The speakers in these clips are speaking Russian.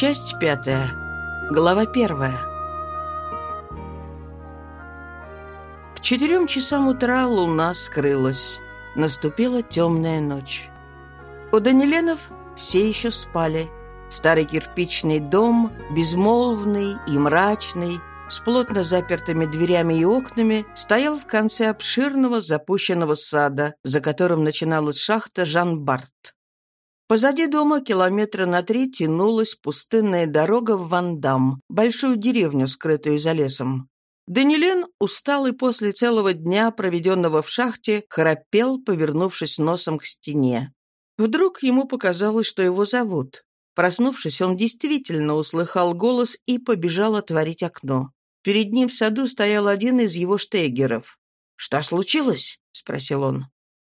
Часть пятая. Глава первая. К четырем часам утра луна скрылась. Наступила темная ночь. У Даниленов все еще спали. Старый кирпичный дом, безмолвный и мрачный, с плотно запертыми дверями и окнами, стоял в конце обширного запущенного сада, за которым начиналась шахта Жан-Барт. Позади дома километра на три тянулась пустынная дорога в Вандам, большую деревню, скрытую за лесом. Данилен, усталый после целого дня, проведенного в шахте, храпел, повернувшись носом к стене. Вдруг ему показалось, что его зовут. Проснувшись, он действительно услыхал голос и побежал отворить окно. Перед ним в саду стоял один из его штейгеров. «Что случилось?» — спросил он.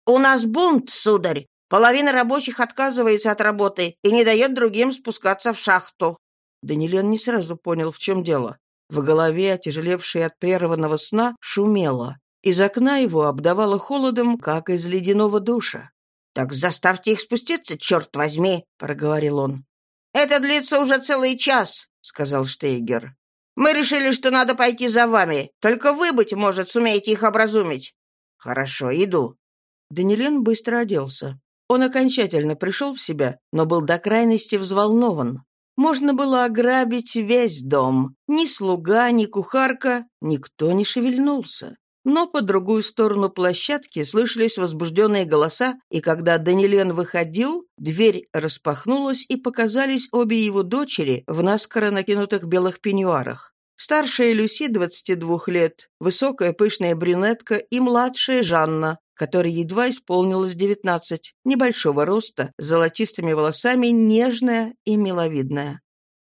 «У нас бунт, сударь. Половина рабочих отказывается от работы и не дает другим спускаться в шахту». Данилен не сразу понял, в чем дело. В голове, отяжелевшей от прерванного сна, шумело. Из окна его обдавало холодом, как из ледяного душа. «Так заставьте их спуститься, черт возьми!» — проговорил он. «Это длится уже целый час», — сказал Штейгер. «Мы решили, что надо пойти за вами. Только вы, быть может, сумеете их образумить». «Хорошо, иду». Данилен быстро оделся. Он окончательно пришел в себя, но был до крайности взволнован. Можно было ограбить весь дом. Ни слуга, ни кухарка, никто не шевельнулся. Но по другую сторону площадки слышались возбужденные голоса, и когда Данилен выходил, дверь распахнулась, и показались обе его дочери в наскоро накинутых белых пеньюарах. Старшая Люси, 22 лет, высокая пышная брюнетка и младшая Жанна, которой едва исполнилось девятнадцать, небольшого роста, с золотистыми волосами, нежная и миловидная.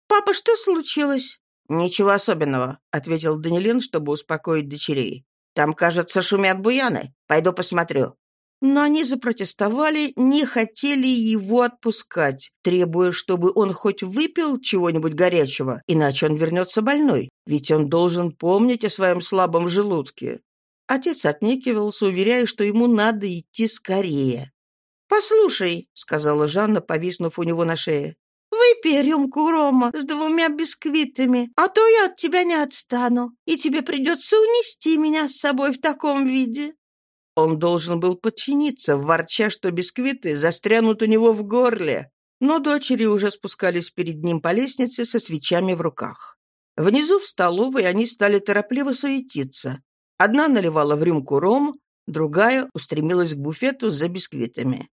«Папа, что случилось?» «Ничего особенного», — ответил Данилин, чтобы успокоить дочерей. «Там, кажется, шумят буяны. Пойду посмотрю». Но они запротестовали, не хотели его отпускать, требуя, чтобы он хоть выпил чего-нибудь горячего, иначе он вернется больной, ведь он должен помнить о своем слабом желудке. Отец отнекивался, уверяя, что ему надо идти скорее. «Послушай», — сказала Жанна, повиснув у него на шее, «выпей рюмку рома с двумя бисквитами, а то я от тебя не отстану, и тебе придется унести меня с собой в таком виде». Он должен был подчиниться, ворча, что бисквиты застрянут у него в горле. Но дочери уже спускались перед ним по лестнице со свечами в руках. Внизу в столовой они стали торопливо суетиться. Одна наливала в рюмку ром, другая устремилась к буфету за бисквитами.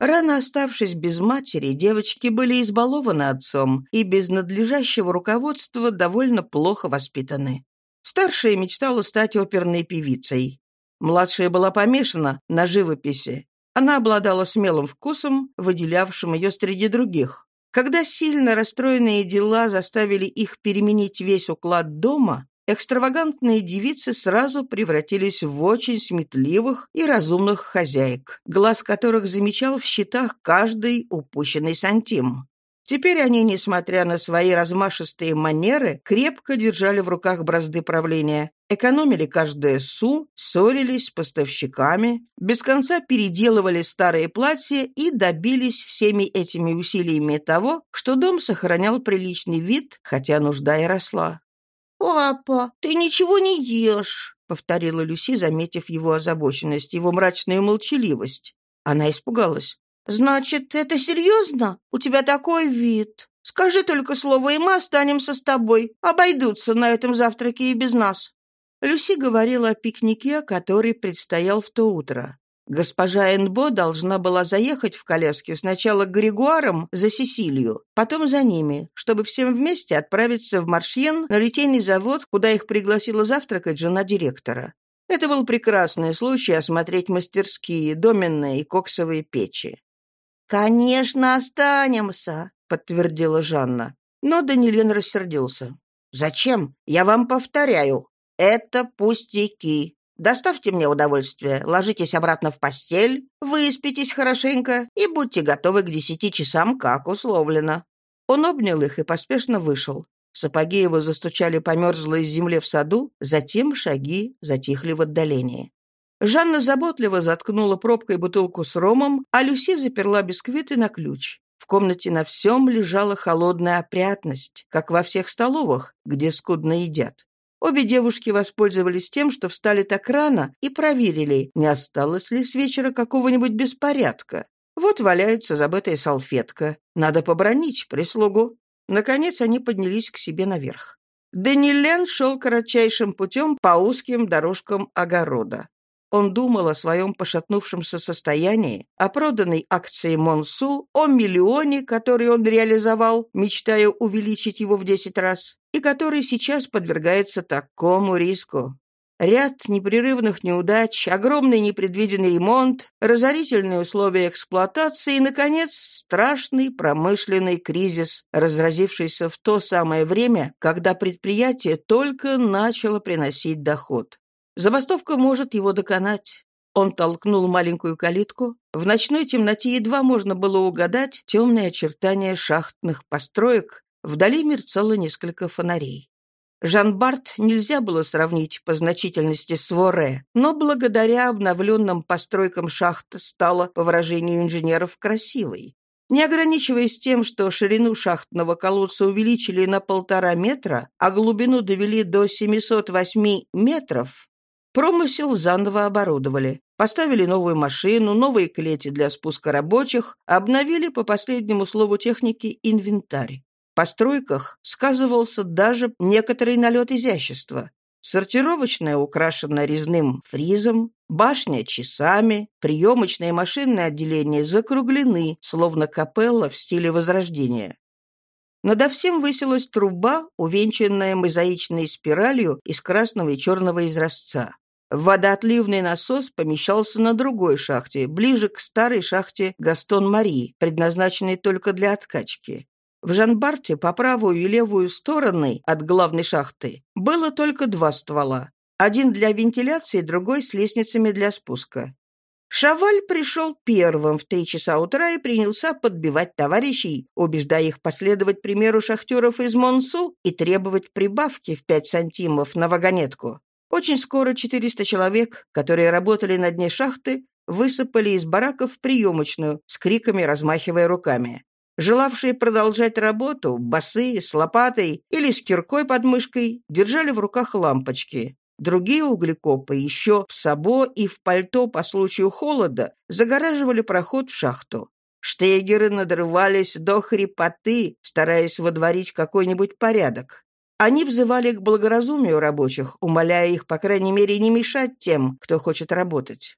Рано оставшись без матери, девочки были избалованы отцом и без надлежащего руководства довольно плохо воспитаны. Старшая мечтала стать оперной певицей. Младшая была помешана на живописи. Она обладала смелым вкусом, выделявшим ее среди других. Когда сильно расстроенные дела заставили их переменить весь уклад дома, экстравагантные девицы сразу превратились в очень сметливых и разумных хозяек, глаз которых замечал в счетах каждый упущенный сантим. Теперь они, несмотря на свои размашистые манеры, крепко держали в руках бразды правления, экономили каждое су, ссорились с поставщиками, без конца переделывали старые платья и добились всеми этими усилиями того, что дом сохранял приличный вид, хотя нужда и росла. «Папа, ты ничего не ешь», — повторила Люси, заметив его озабоченность, его мрачную молчаливость. Она испугалась. «Значит, это серьезно? У тебя такой вид. Скажи только слово, и мы останемся с тобой. Обойдутся на этом завтраке и без нас». Люси говорила о пикнике, который предстоял в то утро. Госпожа Энбо должна была заехать в коляске сначала к Григуарам за Сесилию, потом за ними, чтобы всем вместе отправиться в Маршьен на литейный завод, куда их пригласила завтракать жена директора. Это был прекрасный случай осмотреть мастерские, доменные и коксовые печи. «Конечно, останемся», — подтвердила Жанна. Но Данилен рассердился. «Зачем? Я вам повторяю. Это пустяки. Доставьте мне удовольствие, ложитесь обратно в постель, выспитесь хорошенько и будьте готовы к десяти часам, как условлено». Он обнял их и поспешно вышел. Сапоги его застучали по мерзлой земле в саду, затем шаги затихли в отдалении. Жанна заботливо заткнула пробкой бутылку с ромом, а Люси заперла бисквиты на ключ. В комнате на всем лежала холодная опрятность, как во всех столовых, где скудно едят. Обе девушки воспользовались тем, что встали так рано, и проверили, не осталось ли с вечера какого-нибудь беспорядка. Вот валяется забытая салфетка. Надо побронить прислугу. Наконец они поднялись к себе наверх. Данилен шел кратчайшим путем по узким дорожкам огорода. Он думал о своем пошатнувшемся состоянии, о проданной акции Монсу, о миллионе, который он реализовал, мечтая увеличить его в десять раз, и который сейчас подвергается такому риску. Ряд непрерывных неудач, огромный непредвиденный ремонт, разорительные условия эксплуатации и, наконец, страшный промышленный кризис, разразившийся в то самое время, когда предприятие только начало приносить доход. Забастовка может его доконать. Он толкнул маленькую калитку. В ночной темноте едва можно было угадать темные очертания шахтных построек. Вдали мерцало несколько фонарей. Жан-Барт нельзя было сравнить по значительности с Воре, но благодаря обновленным постройкам шахта стала, по выражению инженеров, красивой. Не ограничиваясь тем, что ширину шахтного колодца увеличили на полтора метра, а глубину довели до 708 метров, промысел заново оборудовали. Поставили новую машину, новые клети для спуска рабочих, обновили по последнему слову техники инвентарь постройках сказывался даже некоторый налет изящества. Сортировочная украшена резным фризом, башня — часами, приемочное и машинное отделение закруглены, словно капелла в стиле Возрождения. Надо всем высилась труба, увенчанная мозаичной спиралью из красного и черного изразца. Водоотливный насос помещался на другой шахте, ближе к старой шахте Гастон-Мари, предназначенной только для откачки. В Жанбарте по правую и левую стороны от главной шахты было только два ствола. Один для вентиляции, другой с лестницами для спуска. Шаваль пришел первым в три часа утра и принялся подбивать товарищей, убеждая их последовать примеру шахтеров из Монсу и требовать прибавки в пять сантимов на вагонетку. Очень скоро 400 человек, которые работали на дне шахты, высыпали из бараков в приемочную, с криками размахивая руками. Желавшие продолжать работу, босые, с лопатой или с киркой под мышкой, держали в руках лампочки. Другие углекопы еще в сабо и в пальто по случаю холода загораживали проход в шахту. Штегеры надрывались до хрипоты, стараясь водворить какой-нибудь порядок. Они взывали к благоразумию рабочих, умоляя их, по крайней мере, не мешать тем, кто хочет работать.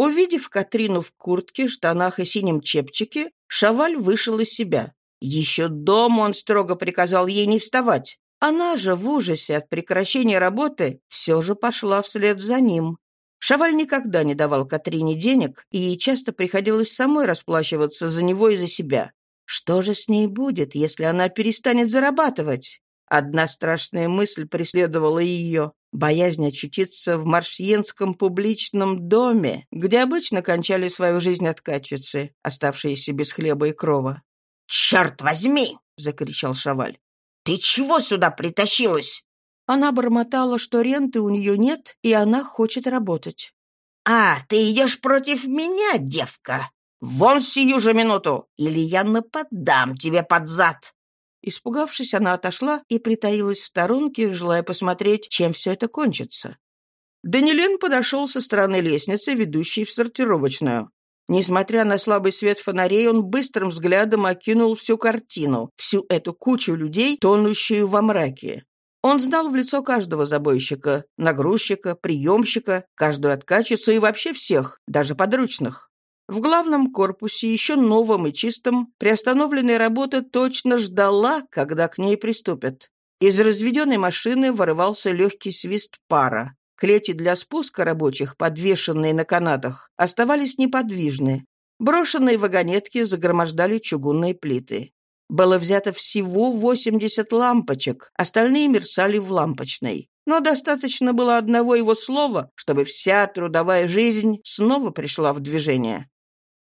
Увидев Катрину в куртке, штанах и синем чепчике, Шаваль вышел из себя. Еще дома он строго приказал ей не вставать. Она же в ужасе от прекращения работы все же пошла вслед за ним. Шаваль никогда не давал Катрине денег, и ей часто приходилось самой расплачиваться за него и за себя. Что же с ней будет, если она перестанет зарабатывать? Одна страшная мысль преследовала ее. Боязнь очутиться в маршьенском публичном доме, где обычно кончали свою жизнь откачицы, оставшиеся без хлеба и крова. «Черт возьми!» — закричал Шаваль. «Ты чего сюда притащилась?» Она бормотала, что ренты у нее нет, и она хочет работать. «А, ты идешь против меня, девка? Вон сию же минуту, или я нападам тебе под зад!» Испугавшись, она отошла и притаилась в сторонке, желая посмотреть, чем все это кончится. Данилен подошел со стороны лестницы, ведущей в сортировочную. Несмотря на слабый свет фонарей, он быстрым взглядом окинул всю картину, всю эту кучу людей, тонущую во мраке. Он знал в лицо каждого забойщика, нагрузчика, приемщика, каждую откачицу и вообще всех, даже подручных. В главном корпусе, еще новом и чистом, приостановленная работа точно ждала, когда к ней приступят. Из разведенной машины вырывался легкий свист пара. Клети для спуска рабочих, подвешенные на канатах, оставались неподвижны. Брошенные вагонетки загромождали чугунные плиты. Было взято всего 80 лампочек, остальные мерцали в лампочной. Но достаточно было одного его слова, чтобы вся трудовая жизнь снова пришла в движение.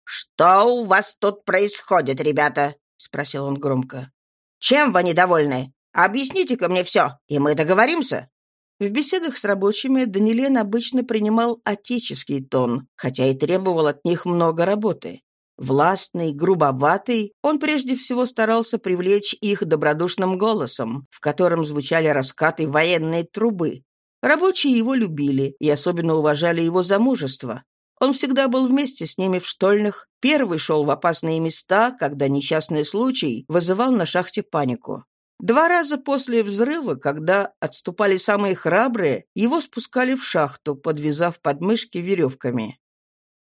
«Что у вас тут происходит, ребята?» — спросил он громко. «Чем вы недовольны? Объясните-ка мне все, и мы договоримся». В беседах с рабочими Данилен обычно принимал отеческий тон, хотя и требовал от них много работы. Властный, грубоватый, он прежде всего старался привлечь их добродушным голосом, в котором звучали раскаты военной трубы. Рабочие его любили и особенно уважали его замужество. Он всегда был вместе с ними в штольных, первый шел в опасные места, когда несчастный случай вызывал на шахте панику. Два раза после взрыва, когда отступали самые храбрые, его спускали в шахту, подвязав подмышки веревками.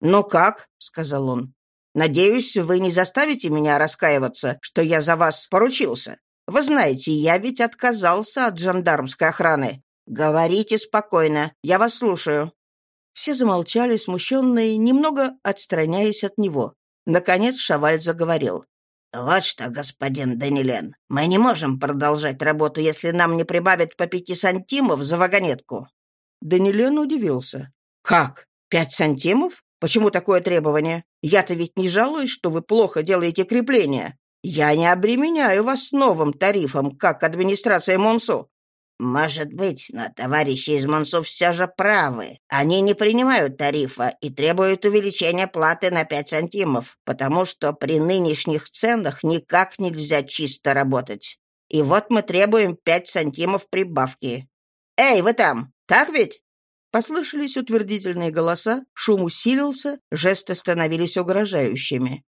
«Ну как?» — сказал он. «Надеюсь, вы не заставите меня раскаиваться, что я за вас поручился. Вы знаете, я ведь отказался от жандармской охраны. Говорите спокойно, я вас слушаю». Все замолчали, смущенные, немного отстраняясь от него. Наконец Шаваль заговорил. «Вот что, господин Данилен, мы не можем продолжать работу, если нам не прибавят по пяти сантимов за вагонетку». Данилен удивился. «Как? Пять сантимов? Почему такое требование? Я-то ведь не жалуюсь, что вы плохо делаете крепления. Я не обременяю вас новым тарифом, как администрация Монсу. «Может быть, но товарищи из Монсу все же правы. Они не принимают тарифа и требуют увеличения платы на 5 сантимов, потому что при нынешних ценах никак нельзя чисто работать. И вот мы требуем 5 сантимов прибавки. Эй, вы там, так ведь?» Послышались утвердительные голоса, шум усилился, жесты становились угрожающими.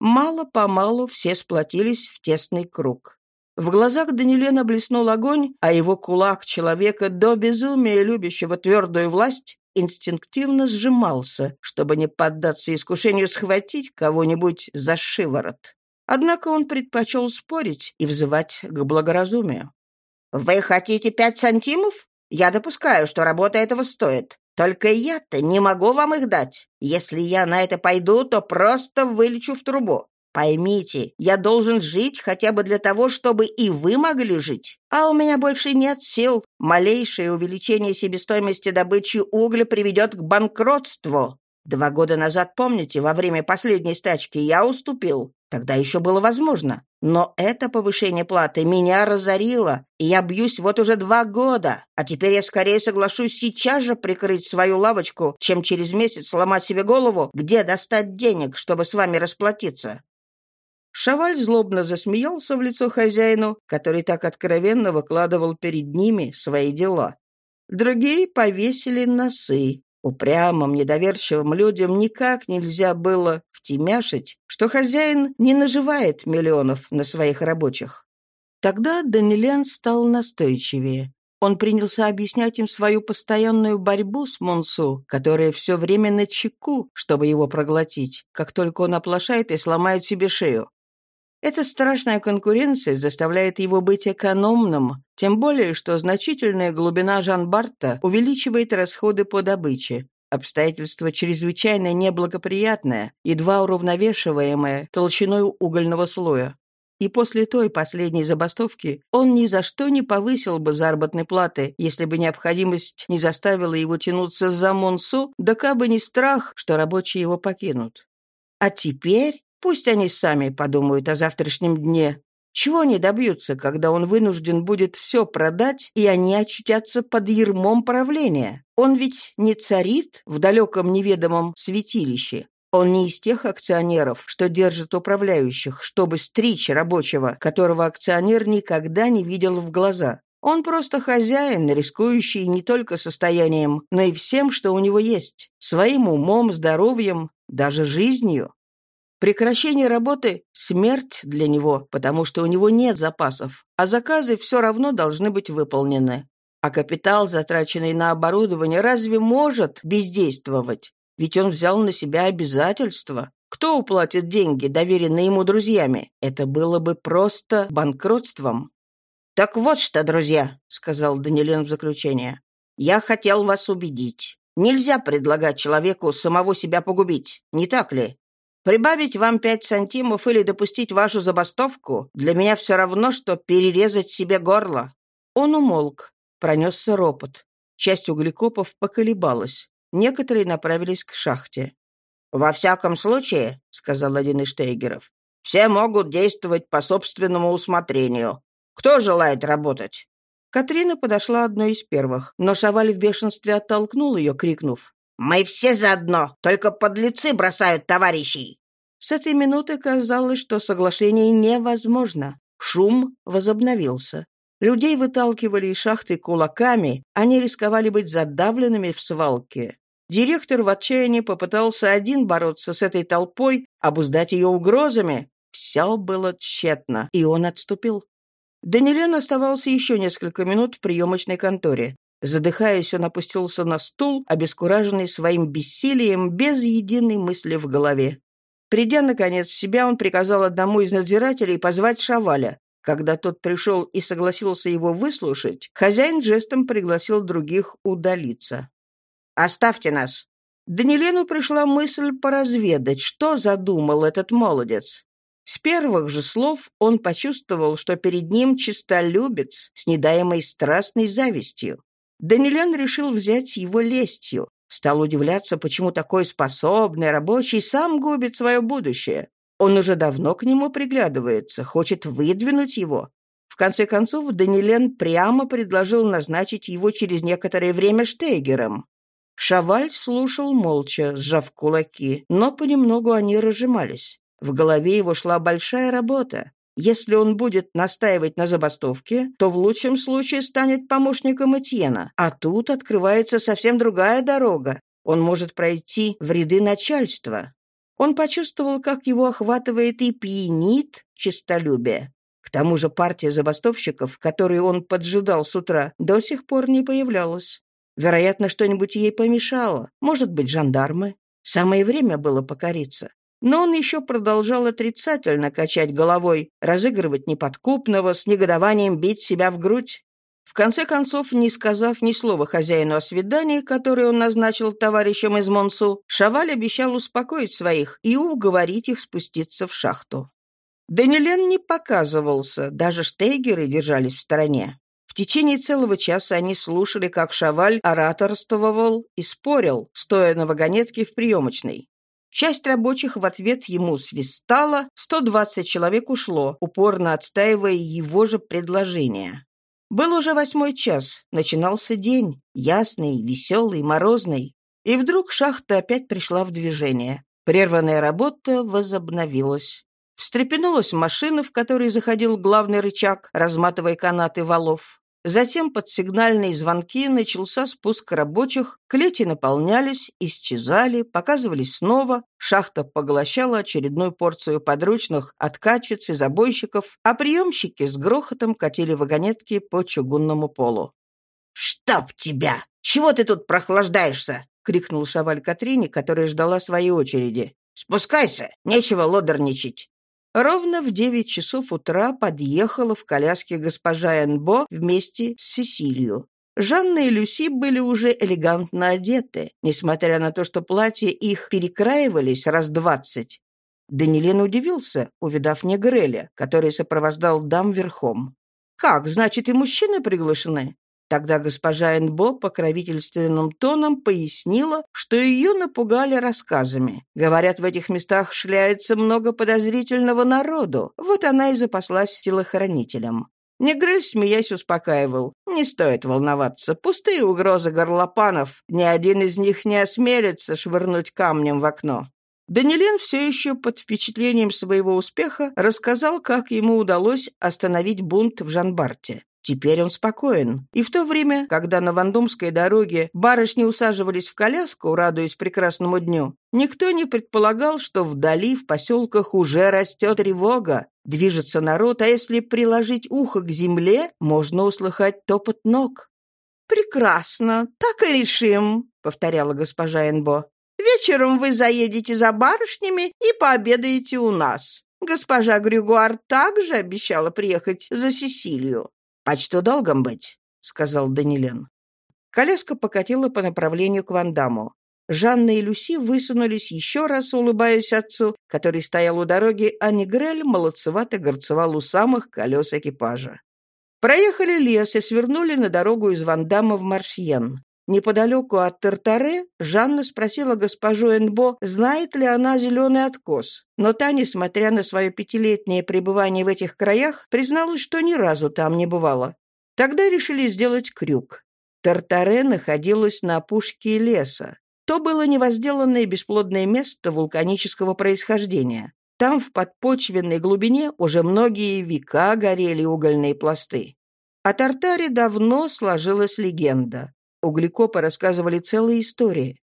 Мало-помалу все сплотились в тесный круг. В глазах Данилена блеснул огонь, а его кулак человека до безумия любящего твердую власть инстинктивно сжимался, чтобы не поддаться искушению схватить кого-нибудь за шиворот. Однако он предпочел спорить и взывать к благоразумию. «Вы хотите пять сантимов? Я допускаю, что работа этого стоит. Только я-то не могу вам их дать. Если я на это пойду, то просто вылечу в трубу. Поймите, я должен жить хотя бы для того, чтобы и вы могли жить. А у меня больше нет сил. Малейшее увеличение себестоимости добычи угля приведет к банкротству. Два года назад, помните, во время последней стачки я уступил. Тогда еще было возможно. Но это повышение платы меня разорило, и я бьюсь вот уже два года. А теперь я скорее соглашусь сейчас же прикрыть свою лавочку, чем через месяц сломать себе голову, где достать денег, чтобы с вами расплатиться. Шаваль злобно засмеялся в лицо хозяину, который так откровенно выкладывал перед ними свои дела. Другие повесили носы. Упрямым, недоверчивым людям никак нельзя было втемяшить, что хозяин не наживает миллионов на своих рабочих. Тогда Данилян стал настойчивее. Он принялся объяснять им свою постоянную борьбу с Монсу, которая все время на чеку, чтобы его проглотить, как только он оплошает и сломает себе шею. Эта страшная конкуренция заставляет его быть экономным, тем более, что значительная глубина Жан-Барта увеличивает расходы по добыче. Обстоятельство чрезвычайно неблагоприятное, едва уравновешиваемое толщиной угольного слоя. И после той последней забастовки он ни за что не повысил бы заработной платы, если бы необходимость не заставила его тянуться за Монсу, да кабы не страх, что рабочие его покинут. А теперь Пусть они сами подумают о завтрашнем дне. Чего они добьются, когда он вынужден будет все продать, и они очутятся под ермом правления? Он ведь не царит в далеком неведомом святилище. Он не из тех акционеров, что держат управляющих, чтобы стричь рабочего, которого акционер никогда не видел в глаза. Он просто хозяин, рискующий не только состоянием, но и всем, что у него есть, своим умом, здоровьем, даже жизнью. Прекращение работы – смерть для него, потому что у него нет запасов, а заказы все равно должны быть выполнены. А капитал, затраченный на оборудование, разве может бездействовать? Ведь он взял на себя обязательства. Кто уплатит деньги, доверенные ему друзьями? Это было бы просто банкротством. «Так вот что, друзья», — сказал Данилен в заключение, — «я хотел вас убедить. Нельзя предлагать человеку самого себя погубить, не так ли? Прибавить вам пять сантимов или допустить вашу забастовку для меня все равно, что перерезать себе горло». Он умолк. Пронесся ропот. Часть углекопов поколебалась. Некоторые направились к шахте. «Во всяком случае», — сказал один из штейгеров, «все могут действовать по собственному усмотрению. Кто желает работать?» Катрина подошла одной из первых, но Шаваль в бешенстве оттолкнул ее, крикнув. «Мы все заодно, только подлецы бросают товарищей!» С этой минуты казалось, что соглашение невозможно. Шум возобновился. Людей выталкивали из шахты кулаками, они рисковали быть задавленными в свалке. Директор в отчаянии попытался один бороться с этой толпой, обуздать ее угрозами. Все было тщетно, и он отступил. Данилен оставался еще несколько минут в приемочной конторе. Задыхаясь, он опустился на стул, обескураженный своим бессилием, без единой мысли в голове. Придя, наконец, в себя, он приказал одному из надзирателей позвать Шаваля. Когда тот пришел и согласился его выслушать, хозяин жестом пригласил других удалиться. «Оставьте нас!» Данилену пришла мысль поразведать, что задумал этот молодец. С первых же слов он почувствовал, что перед ним чистолюбец с недаемой страстной завистью. Данилен решил взять его лестью. Стал удивляться, почему такой способный рабочий сам губит свое будущее. Он уже давно к нему приглядывается, хочет выдвинуть его. В конце концов, Данилен прямо предложил назначить его через некоторое время штейгером. Шаваль слушал молча, сжав кулаки, но понемногу они разжимались. В голове его шла большая работа. Если он будет настаивать на забастовке, то в лучшем случае станет помощником Этьена. А тут открывается совсем другая дорога. Он может пройти в ряды начальства. Он почувствовал, как его охватывает и пьянит честолюбие. К тому же партия забастовщиков, которую он поджидал с утра, до сих пор не появлялась. Вероятно, что-нибудь ей помешало. Может быть, жандармы. Самое время было покориться. Но он еще продолжал отрицательно качать головой, разыгрывать неподкупного, с негодованием бить себя в грудь. В конце концов, не сказав ни слова хозяину о свидании, которое он назначил товарищам из Монсу, Шаваль обещал успокоить своих и уговорить их спуститься в шахту. Данилен не показывался, даже штейгеры держались в стороне. В течение целого часа они слушали, как Шаваль ораторствовал и спорил, стоя на вагонетке в приемочной. Часть рабочих в ответ ему свистала, 120 человек ушло, упорно отстаивая его же предложение. Был уже восьмой час, начинался день, ясный, веселый, морозный. И вдруг шахта опять пришла в движение. Прерванная работа возобновилась. Встрепенулась машина, в которой заходил главный рычаг, разматывая канаты валов. Затем под сигнальные звонки начался спуск рабочих, клети наполнялись, исчезали, показывались снова, шахта поглощала очередную порцию подручных откачиц и забойщиков, а приемщики с грохотом катили вагонетки по чугунному полу. «Чтоб тебя! Чего ты тут прохлаждаешься?» — крикнул Шаваль Катрине, которая ждала своей очереди. «Спускайся! Нечего лодерничать!» Ровно в девять часов утра подъехала в коляске госпожа Энбо вместе с Сесилью. Жанна и Люси были уже элегантно одеты, несмотря на то, что платья их перекраивались раз двадцать. Данилен удивился, увидав Негреля, который сопровождал дам верхом. «Как, значит, и мужчины приглашены?» Тогда госпожа Энбо покровительственным тоном пояснила, что ее напугали рассказами. Говорят, в этих местах шляется много подозрительного народу. Вот она и запаслась телохранителем. Негрель, смеясь, успокаивал. «Не стоит волноваться. Пустые угрозы горлопанов. Ни один из них не осмелится швырнуть камнем в окно». Данилен все еще под впечатлением своего успеха рассказал, как ему удалось остановить бунт в Жанбарте. Теперь он спокоен. И в то время, когда на Вандомской дороге барышни усаживались в коляску, радуясь прекрасному дню, никто не предполагал, что вдали в поселках уже растет тревога, движется народ, а если приложить ухо к земле, можно услыхать топот ног. «Прекрасно, так и решим», — повторяла госпожа Энбо. «Вечером вы заедете за барышнями и пообедаете у нас. Госпожа Грюгуар также обещала приехать за Сесилию. «Почту долгом быть», — сказал Данилен. Коляска покатила по направлению к Вандаму. Жанна и Люси высунулись еще раз, улыбаясь отцу, который стоял у дороги, а Негрель молодцевато горцевал у самых колес экипажа. Проехали лес и свернули на дорогу из Вандама в Маршьен. Неподалеку от Тартаре Жанна спросила госпожу Энбо, знает ли она зеленый откос. Но та, несмотря на свое пятилетнее пребывание в этих краях, призналась, что ни разу там не бывала. Тогда решили сделать крюк. Тартаре находилась на опушке леса. То было невозделанное бесплодное место вулканического происхождения. Там в подпочвенной глубине уже многие века горели угольные пласты. О Тартаре давно сложилась легенда. Углекопы рассказывали целые истории.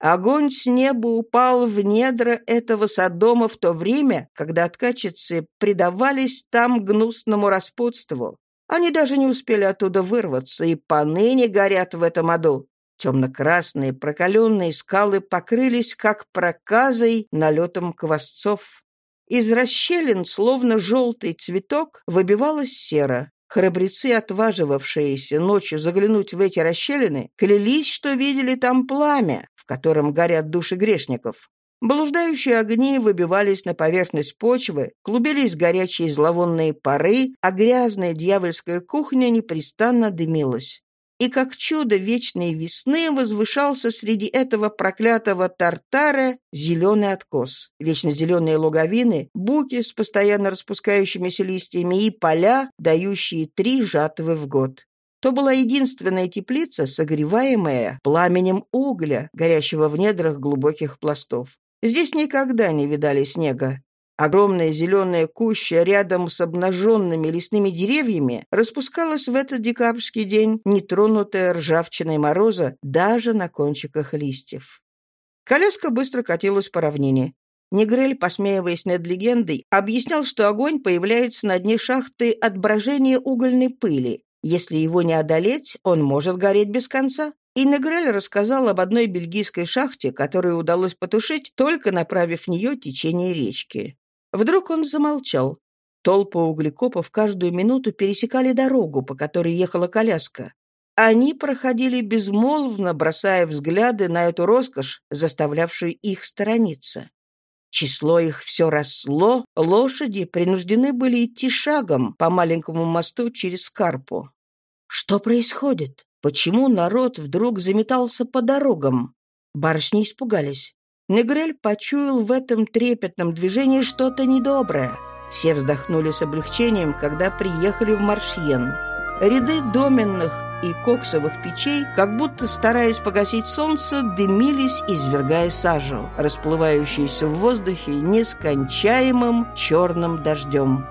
Огонь с неба упал в недра этого Содома в то время, когда откачицы предавались там гнусному распутству. Они даже не успели оттуда вырваться, и поныне горят в этом аду. Темно-красные прокаленные скалы покрылись, как проказой, налетом квасцов. Из расщелин, словно желтый цветок, выбивалась сера. Храбрецы, отваживавшиеся ночью заглянуть в эти расщелины, клялись, что видели там пламя, в котором горят души грешников. Блуждающие огни выбивались на поверхность почвы, клубились горячие зловонные пары, а грязная дьявольская кухня непрестанно дымилась и как чудо вечной весны возвышался среди этого проклятого тартара зеленый откос. Вечно зеленые луговины, буки с постоянно распускающимися листьями и поля, дающие три жатвы в год. То была единственная теплица, согреваемая пламенем угля, горящего в недрах глубоких пластов. Здесь никогда не видали снега. Огромная зеленая куща рядом с обнаженными лесными деревьями распускалась в этот декабрьский день, нетронутая ржавчиной мороза даже на кончиках листьев. Коляска быстро катилась по равнине. Негрель, посмеиваясь над легендой, объяснял, что огонь появляется на дне шахты от брожения угольной пыли. Если его не одолеть, он может гореть без конца. И Негрель рассказал об одной бельгийской шахте, которую удалось потушить, только направив в нее течение речки. Вдруг он замолчал. Толпы углекопов каждую минуту пересекали дорогу, по которой ехала коляска. Они проходили безмолвно, бросая взгляды на эту роскошь, заставлявшую их сторониться. Число их все росло, лошади принуждены были идти шагом по маленькому мосту через Карпу. Что происходит? Почему народ вдруг заметался по дорогам? Барышни испугались. Негрель почуял в этом трепетном движении что-то недоброе. Все вздохнули с облегчением, когда приехали в Маршьен. Ряды доменных и коксовых печей, как будто стараясь погасить солнце, дымились, извергая сажу, расплывающуюся в воздухе нескончаемым черным дождем.